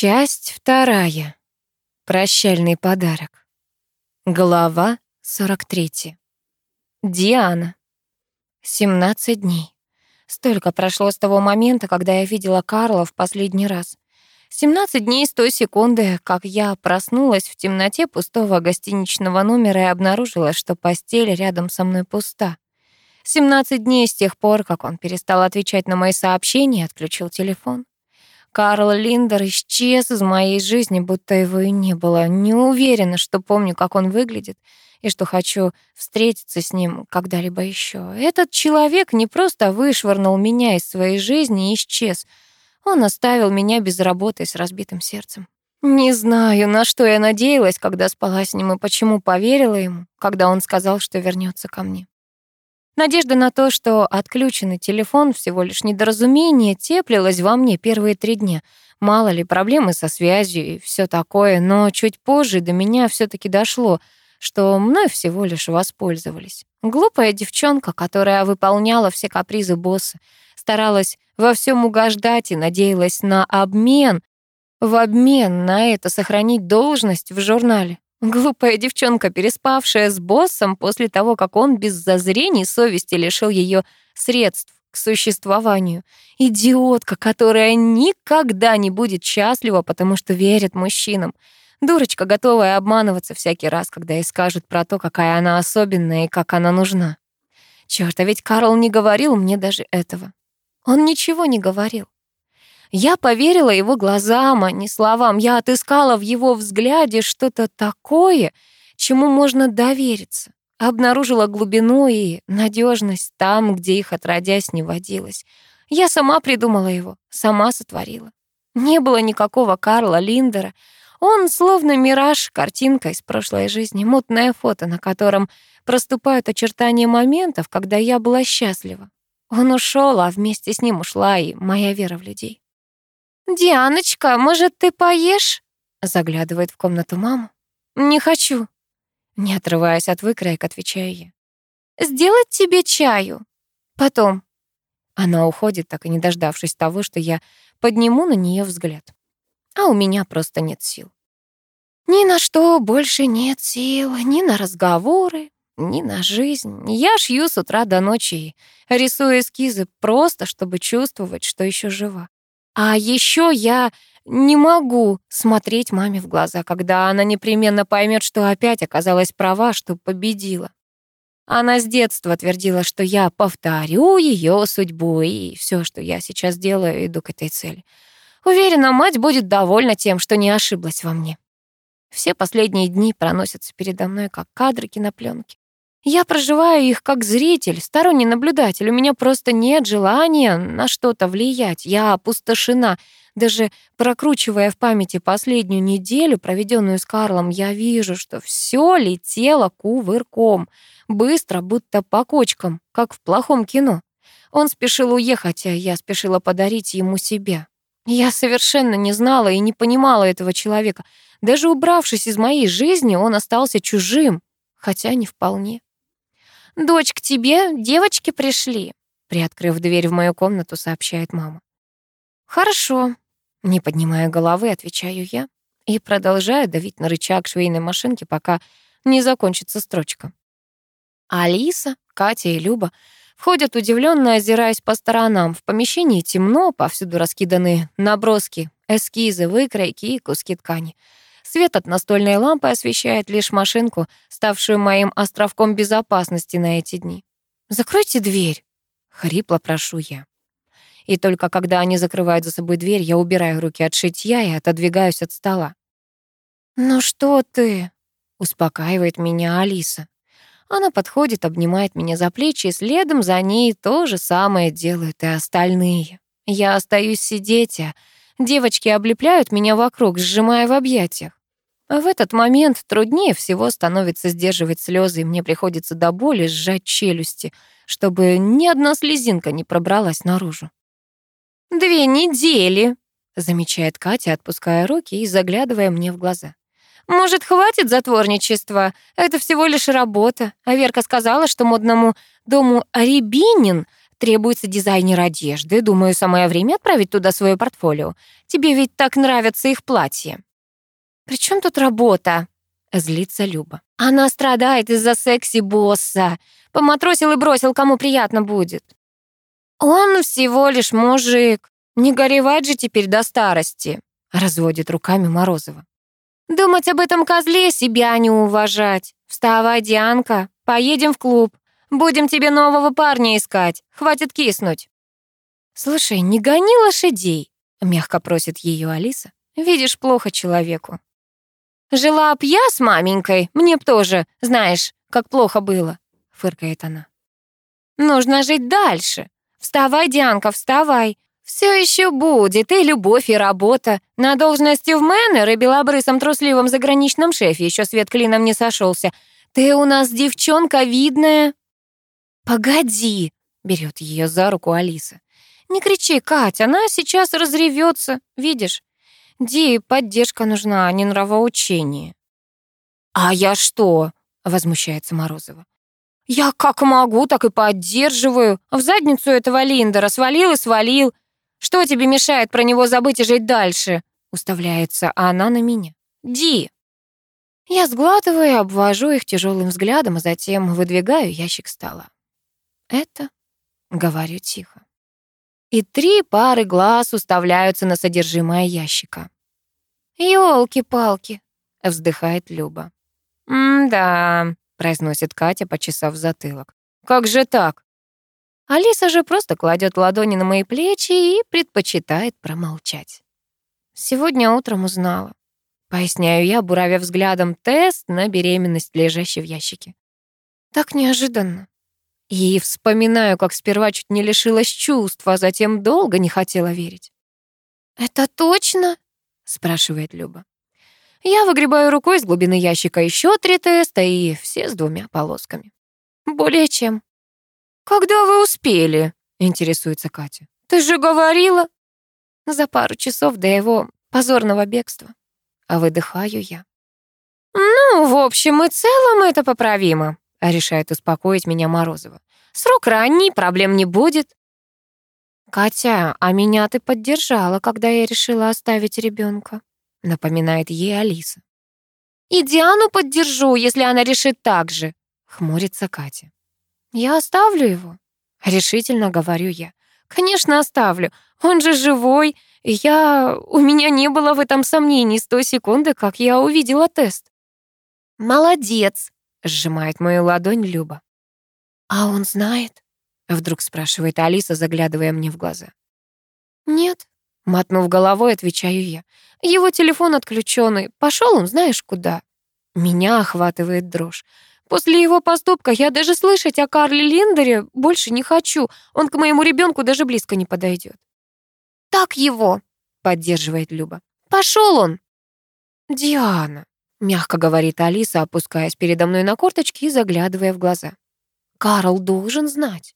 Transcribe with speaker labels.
Speaker 1: Часть вторая. Прощальный подарок. Глава 43. Диана. 17 дней. Столько прошло с того момента, когда я видела Карла в последний раз. 17 дней с той секунды, как я проснулась в темноте пустого гостиничного номера и обнаружила, что постель рядом со мной пуста. 17 дней с тех пор, как он перестал отвечать на мои сообщения и отключил телефон. Карл Линдер исчез из моей жизни, будто его и не было. Не уверена, что помню, как он выглядит, и что хочу встретиться с ним когда-либо еще. Этот человек не просто вышвырнул меня из своей жизни и исчез. Он оставил меня без работы с разбитым сердцем. Не знаю, на что я надеялась, когда спала с ним, и почему поверила ему, когда он сказал, что вернется ко мне. Надежда на то, что отключенный телефон всего лишь недоразумение, теплилась во мне первые три дня. Мало ли, проблемы со связью и все такое, но чуть позже до меня все таки дошло, что мной всего лишь воспользовались. Глупая девчонка, которая выполняла все капризы босса, старалась во всем угождать и надеялась на обмен, в обмен на это сохранить должность в журнале. Глупая девчонка, переспавшая с боссом после того, как он без зазрений совести лишил ее средств к существованию. Идиотка, которая никогда не будет счастлива, потому что верит мужчинам. Дурочка, готовая обманываться всякий раз, когда ей скажут про то, какая она особенная и как она нужна. Чёрт, а ведь Карл не говорил мне даже этого. Он ничего не говорил. Я поверила его глазам, а не словам. Я отыскала в его взгляде что-то такое, чему можно довериться. Обнаружила глубину и надежность там, где их отродясь не водилось. Я сама придумала его, сама сотворила. Не было никакого Карла Линдера. Он словно мираж, картинка из прошлой жизни, мутное фото, на котором проступают очертания моментов, когда я была счастлива. Он ушел, а вместе с ним ушла и моя вера в людей. «Дианочка, может, ты поешь?» Заглядывает в комнату мама. «Не хочу». Не отрываясь от выкроек, отвечаю я. «Сделать тебе чаю?» «Потом». Она уходит, так и не дождавшись того, что я подниму на нее взгляд. А у меня просто нет сил. Ни на что больше нет сил, ни на разговоры, ни на жизнь. Я шью с утра до ночи и рисую эскизы просто, чтобы чувствовать, что еще жива. А еще я не могу смотреть маме в глаза, когда она непременно поймет, что опять оказалась права, что победила. Она с детства твердила, что я повторю ее судьбу, и все, что я сейчас делаю, иду к этой цели. Уверена, мать будет довольна тем, что не ошиблась во мне. Все последние дни проносятся передо мной, как кадры кинопленки. Я проживаю их как зритель, сторонний наблюдатель. У меня просто нет желания на что-то влиять. Я опустошена. Даже прокручивая в памяти последнюю неделю, проведенную с Карлом, я вижу, что все летело кувырком. Быстро, будто по кочкам, как в плохом кино. Он спешил уехать, а я спешила подарить ему себя. Я совершенно не знала и не понимала этого человека. Даже убравшись из моей жизни, он остался чужим, хотя не вполне. «Дочь, к тебе девочки пришли», — приоткрыв дверь в мою комнату, сообщает мама. «Хорошо», — не поднимая головы, отвечаю я и продолжаю давить на рычаг швейной машинки, пока не закончится строчка. Алиса, Катя и Люба входят удивленно, озираясь по сторонам. В помещении темно, повсюду раскиданы наброски, эскизы, выкройки и куски ткани. Свет от настольной лампы освещает лишь машинку, ставшую моим островком безопасности на эти дни. «Закройте дверь!» — хрипло прошу я. И только когда они закрывают за собой дверь, я убираю руки от шитья и отодвигаюсь от стола. «Ну что ты?» — успокаивает меня Алиса. Она подходит, обнимает меня за плечи, и следом за ней то же самое делают и остальные. Я остаюсь сидеть, а девочки облепляют меня вокруг, сжимая в объятиях. А в этот момент труднее всего становится сдерживать слезы, и мне приходится до боли сжать челюсти, чтобы ни одна слезинка не пробралась наружу. «Две недели», — замечает Катя, отпуская руки и заглядывая мне в глаза. «Может, хватит затворничества? Это всего лишь работа. А Верка сказала, что модному дому Рябинин Требуется дизайнер одежды. Думаю, самое время отправить туда свое портфолио. Тебе ведь так нравятся их платья». «При чем тут работа?» — злится Люба. «Она страдает из-за секси-босса. Поматросил и бросил, кому приятно будет». «Он всего лишь мужик. Не горевать же теперь до старости», — разводит руками Морозова. «Думать об этом козле себя не уважать. Вставай, Дианка, поедем в клуб. Будем тебе нового парня искать. Хватит киснуть». «Слушай, не гони лошадей», — мягко просит ее Алиса. «Видишь, плохо человеку». «Жила б я с маменькой, мне б тоже, знаешь, как плохо было», — фыркает она. «Нужно жить дальше. Вставай, Дианка, вставай. Все еще будет и любовь, и работа. На должности в мэннер и белобрысом трусливом заграничном шефе еще свет клином не сошелся. Ты у нас девчонка видная». «Погоди!» — берет ее за руку Алиса. «Не кричи, Катя, она сейчас разревется, видишь? Ди, поддержка нужна, а не нравоучение». «А я что?» — возмущается Морозова. «Я как могу, так и поддерживаю. В задницу этого Линдера свалил и свалил. Что тебе мешает про него забыть и жить дальше?» Уставляется она на меня. «Ди!» Я сглатываю и обвожу их тяжелым взглядом, а затем выдвигаю ящик стола. Это говорю тихо. И три пары глаз уставляются на содержимое ящика. «Ёлки-палки!» — вздыхает Люба. «М-да», — произносит Катя, почесав затылок. «Как же так?» Алиса же просто кладет ладони на мои плечи и предпочитает промолчать. Сегодня утром узнала. Поясняю я, буравя взглядом тест на беременность, лежащий в ящике. Так неожиданно. И вспоминаю, как сперва чуть не лишилась чувств, а затем долго не хотела верить. «Это точно?» — спрашивает Люба. Я выгребаю рукой из глубины ящика еще три теста, и все с двумя полосками. Более чем. «Когда вы успели?» — интересуется Катя. «Ты же говорила!» За пару часов до его позорного бегства. А выдыхаю я. «Ну, в общем и целом это поправимо», решает успокоить меня Морозова. Срок ранний, проблем не будет. Катя, а меня ты поддержала, когда я решила оставить ребенка, напоминает ей Алиса. И Диану поддержу, если она решит так же, хмурится Катя. Я оставлю его, решительно говорю я. Конечно, оставлю. Он же живой, я... У меня не было в этом сомнений с той секунды, как я увидела тест. Молодец, сжимает мою ладонь Люба. «А он знает?» — вдруг спрашивает Алиса, заглядывая мне в глаза. «Нет», — мотнув головой, отвечаю я. «Его телефон отключенный. Пошел он знаешь куда». Меня охватывает дрожь. После его поступка я даже слышать о Карле Линдере больше не хочу. Он к моему ребенку даже близко не подойдет. «Так его», — поддерживает Люба. Пошел он». «Диана», Мягко говорит Алиса, опускаясь передо мной на корточки и заглядывая в глаза. Карл должен знать.